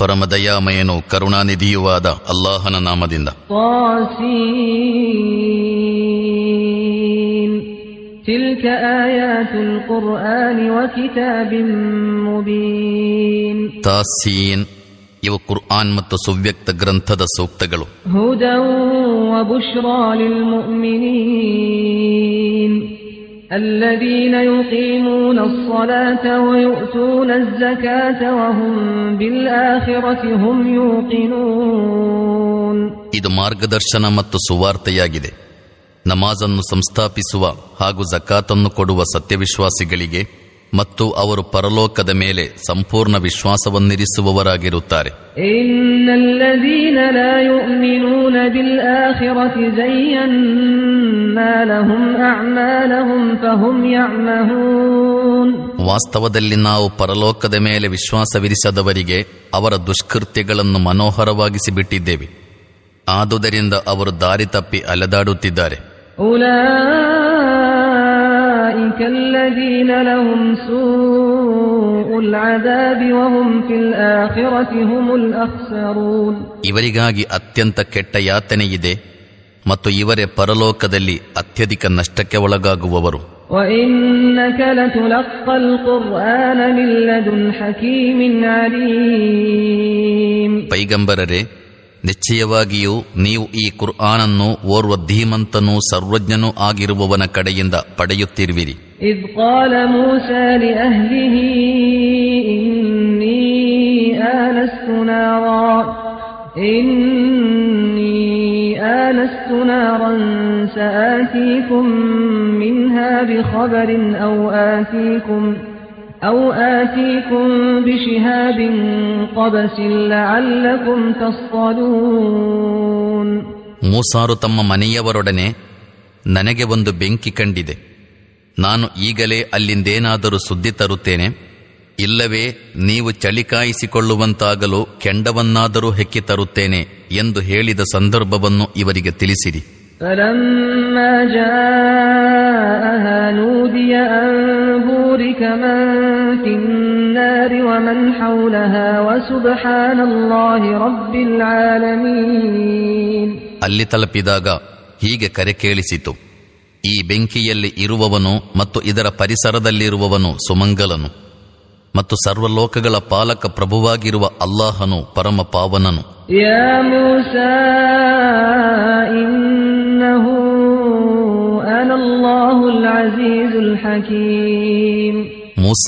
ಪರಮದಯಾಮಯನು ಕರುಣಾನಿಧಿಯುವಾದ ಅಲ್ಲಾಹನ ನಾಮದಿಂದ طاسين تلك آيات القرآن وكتاب مبين ತಾಸೀನ್ ಇವು ಕುರ್ಆನ್ ಮತ್ತು ಸುವ್ಯಕ್ತ ಗ್ರಂಥದ ಸೂಕ್ತಗಳು هدى وبشرى للمؤمنين الذين يقيمون الصلاة ويؤتون الزكاة وهم بالآخرة هم يوقنون ಇದು ಮಾರ್ಗದರ್ಶನ ಮತ್ತು ಸುವಾರ್ತೆಯಾಗಿದೆ ನಮಾಜನ್ನು ಸಂಸ್ಥಾಪಿಸುವ ಹಾಗೂ ಜಕಾತನ್ನು ಕೊಡುವ ಸತ್ಯವಿಶ್ವಾಸಿಗಳಿಗೆ ಮತ್ತು ಅವರು ಪರಲೋಕದ ಮೇಲೆ ಸಂಪೂರ್ಣ ವಿಶ್ವಾಸವನ್ನಿರಿಸುವವರಾಗಿರುತ್ತಾರೆ إن الذين لا يؤمنون بالآخرة زينا لهم أعمالهم فهم يعمهون ವಾಸ್ತವದಲ್ಲಿ ನಾವು ಪರಲೋಕದ ಮೇಲೆ ವಿಶ್ವಾಸವಿರಿಸದವರಿಗೆ ಅವರ ದುಷ್ಕೃತ್ಯಗಳನ್ನು ಮನೋಹರವಾಗಿಸಿ ಬಿಟ್ಟಿದ್ದೇವೆ ಆದುದರಿಂದ ಅವರು ದಾರಿ ತಪ್ಪಿ ಅಲೆದಾಡುತ್ತಿದ್ದಾರೆ أولئك الذين لهم سوء العذاب وهم في الآخرة هم الأخسرون ಇವರಿಗಾಗಿ ಅತ್ಯಂತ ಕೆಟ್ಟ ಯಾತನೆಯಿದೆ ಮತ್ತು ಇವರೇ ಪರಲೋಕದಲ್ಲಿ ಅತ್ಯಧಿಕ ನಷ್ಟಕ್ಕೆ ಒಳಗಾಗುವವರು وإنك لتلقى القرآن من لدن حكيم عليم ಪೈಗಂಬರರೆ ನಿಶ್ಚಯವಾಗಿಯೂ ನೀವು ಈ ಕುರ್ಆನನ್ನು ಓರ್ವ ಧೀಮಂತನು ಸರ್ವಜ್ಞನೂ ಆಗಿರುವವನ ಕಡೆಯಿಂದ ಪಡೆಯುತ್ತಿರುವಿರಿ. ಸಆತೀಕುಂ ಮಿನ್ಹಾ ಬಿಖಬರಿನ್ ಔ ಕುಂ آنست نارا إني آنست نارا سآتيكم منها بخبر أو آتيكم أو آتيكم بشهاب قبس لعلكم تصطلون ಮೂಸಾರು ತಮ್ಮ ಮನೆಯವರೊಡನೆ ನನಗೆ ಒಂದು ಬೆಂಕಿ ಕಂಡಿದೆ ನಾನು ಈಗಲೇ ಅಲ್ಲಿಂದೇನಾದರೂ ಸುದ್ದಿ ತರುತ್ತೇನೆ ಇಲ್ಲವೇ ನೀವು ಚಳಿ ಕಾಯಿಸಿಕೊಳ್ಳುವಂತಾಗಲು ಕೆಂಡವನ್ನಾದರೂ ಹೆಕ್ಕಿ ತರುತ್ತೇನೆ ಎಂದು ಹೇಳಿದ ಸಂದರ್ಭವನ್ನು ಇವರಿಗೆ ತಿಳಿಸಿರಿ فلما جاءها نودي أن بورك من في النار ومن حولها وسبحان الله رب العالمين ಅಲ್ಲಿ ತಲುಪಿದಾಗ ಹೀಗೆ ಕರೆ ಕೇಳಿಸಿತು ಈ ಬೆಂಕಿಯಲ್ಲಿ ಇರುವವನು ಮತ್ತು ಇದರ ಪರಿಸರದಲ್ಲಿರುವವನು ಸುಮಂಗಲನು ಮತ್ತು ಸರ್ವಲೋಕಗಳ ಪಾಲಕ ಪ್ರಭುವಾಗಿರುವ ಅಲ್ಲಾಹನು ಪರಮ ಪಾವನನು يا موسى إنه أنا الله العزيز الحكيم ಮೂಸ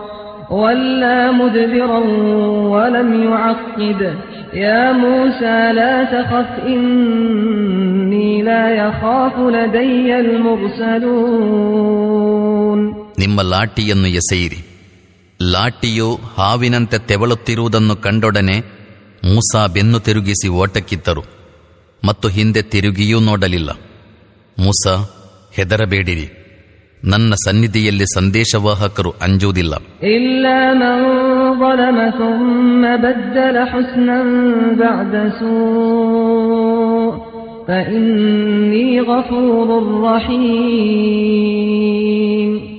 ولا مدبرا ولم يعقب يا موسى لا تخف إني لا يخاف لدي المرسلون ನಿಮ್ಮ ಲಾಟಿಯನ್ನು ಎಸೆಯಿರಿ ಲಾಟಿಯು ಹಾವಿನಂತೆ ತೆವಳುತ್ತಿರುವುದನ್ನು ಕಂಡೊಡನೆ ಮೂಸ ಬೆನ್ನು ತಿರುಗಿಸಿ ಓಟಕ್ಕಿತ್ತರು ಮತ್ತು ಹಿಂದೆ ತಿರುಗಿಯೂ ನೋಡಲಿಲ್ಲ ಮೂಸ ಹೆದರಬೇಡಿರಿ ನನ್ನ ಸನ್ನಿಧಿಯಲ್ಲಿ ಸಂದೇಶವಾಹಕರು ಅಂಜುವುದಿಲ್ಲ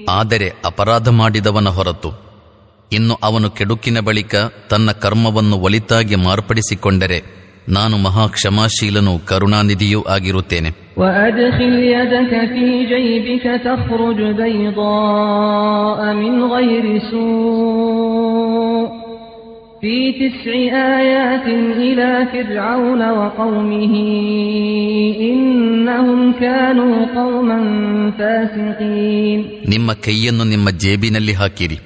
ಆದರೆ ಅಪರಾಧ ಮಾಡಿದವನ ಹೊರತು ಇನ್ನು ಅವನು ಕೆಡುಕಿನ ಬಳಿಕ ತನ್ನ ಕರ್ಮವನ್ನು ಒಳಿತಾಗಿ ಮಾರ್ಪಡಿಸಿಕೊಂಡರೆ ನಾನು ಮಹಾಕ್ಷಮಾಶೀಲನು ಕರುಣಾನಿಧಿಯೂ ಆಗಿರುತ್ತೇನೆ. وأدخل يدك في جيبك تخرج بيضاء من غير سوء في تسع آيات إلى فرعون وقومه إنهم كانوا قوما فاسقين ನಿಮ್ಮ ಕೈಯನ್ನು ನಿಮ್ಮ ಜೇಬಿನಲ್ಲಿ ಹಾಕಿರಿ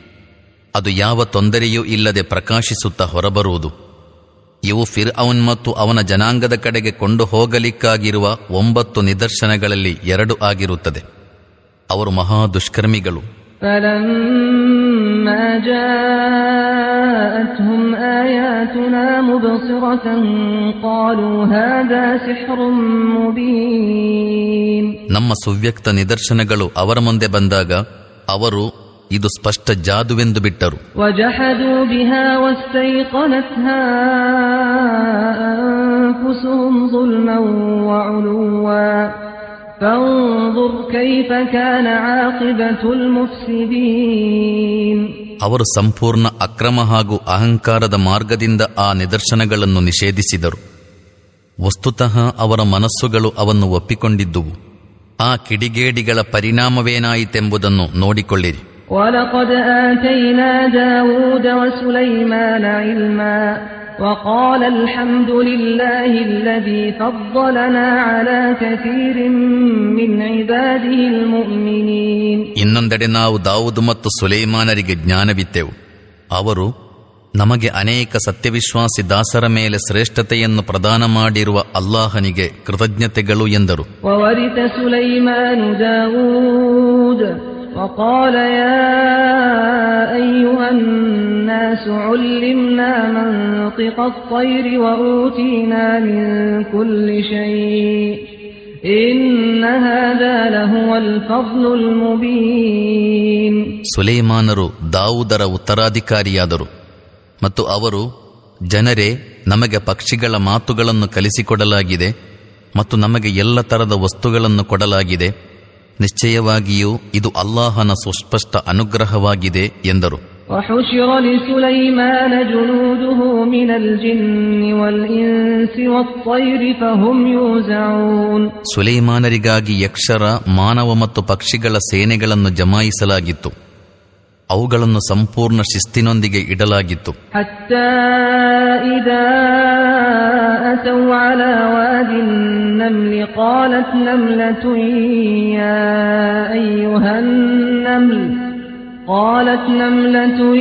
ಅದು ಯಾವ ತೊಂದರೆಯೂ ಇಲ್ಲದೆ ಪ್ರಕಾಶಿಸುತ್ತಾ ಹೊರಬರುವುದು ಇವು ಫಿರ್ ಅವನ್ ಮತ್ತು ಅವನ ಜನಾಂಗದ ಕಡೆಗೆ ಕೊಂಡು ಹೋಗಲಿಕ್ಕಾಗಿರುವ ಒಂಬತ್ತು ನಿದರ್ಶನಗಳಲ್ಲಿ ಎರಡು ಆಗಿರುತ್ತದೆ. ಅವರು ಮಹಾ ದುಷ್ಕರ್ಮಿಗಳು. ನಮ್ಮ ಸುವ್ಯಕ್ತ ನಿದರ್ಶನಗಳು ಅವರ ಮುಂದೆ ಬಂದಾಗ ಅವರು ಇದು ಸ್ಪಷ್ಟ ಜಾದುವೆಂದು ಬಿಟ್ಟರು. ಅವರು ಸಂಪೂರ್ಣ ಅಕ್ರಮ ಹಾಗೂ ಅಹಂಕಾರದ ಮಾರ್ಗದಿಂದ ಆ ನಿದರ್ಶನಗಳನ್ನು ನಿಷೇಧಿಸಿದರು. ವಸ್ತುತಃ ಅವರ ಮನಸ್ಸುಗಳು ಅವನ್ನು ಒಪ್ಪಿಕೊಂಡಿದ್ದುವು. ಆ ಕಿಡಿಗೇಡಿಗಳ ಪರಿಣಾಮವೇನಾಯಿತೆಂಬುದನ್ನು ನೋಡಿಕೊಳ್ಳಿರಿ. ولقد آتينا داود وسليمان علما وقال الحمد لله الذي فضلنا على كثير من عباده المؤمنين ಇನ್ನೊಂದೆಡೆ ನಾವು ದಾವುದ್ ಮತ್ತು ಸುಲೈಮಾನರಿಗೆ ಜ್ಞಾನವಿತ್ತೆವು ಅವರು ನಮಗೆ ಅನೇಕ ಸತ್ಯವಿಶ್ವಾಸಿ ದಾಸರ ಮೇಲೆ ಶ್ರೇಷ್ಠತೆಯನ್ನು ಪ್ರದಾನ ಮಾಡಿರುವ ಅಲ್ಲಾಹನಿಗೆ ಕೃತಜ್ಞತೆಗಳು ಎಂದರು وورث سليمان داود وقال يا أيها الناس علمنا منطق الطير وأوتينا من كل شيء إن هذا لهو الفضل المبين ಸುಲೈಮಾನರು ದಾವುದರ ಉತ್ತರಾಧಿಕಾರಿಯಾದರು ಮತ್ತು ಅವರು ಜನರೇ ನಮಗೆ ಪಕ್ಷಿಗಳ ಮಾತುಗಳನ್ನು ಕಲಿಸಿಕೊಡಲಾಗಿದೆ ಮತ್ತು ನಮಗೆ ಎಲ್ಲ ತರದ ವಸ್ತುಗಳನ್ನು ಕೊಡಲಾಗಿದೆ ನಿಶ್ಚಯವಾಗಿಯೂ ಇದು ಅಲ್ಲಾಹನ ಸುಸ್ಪಷ್ಟ ಅನುಗ್ರಹವಾಗಿದೆ ಎಂದರು. ಸುಲೈಮಾನರಿಗಾಗಿ ಯಕ್ಷರ ಮಾನವ ಮತ್ತು ಪಕ್ಷಿಗಳ ಸೇನೆಗಳನ್ನು ಜಮಾಯಿಸಲಾಗಿತ್ತು ಅವುಗಳನ್ನು ಸಂಪೂರ್ಣ ಶಿಸ್ತಿನೊಂದಿಗೆ ಇಡಲಾಗಿತ್ತು. قالت نملة يا أيها النمل قالت نملة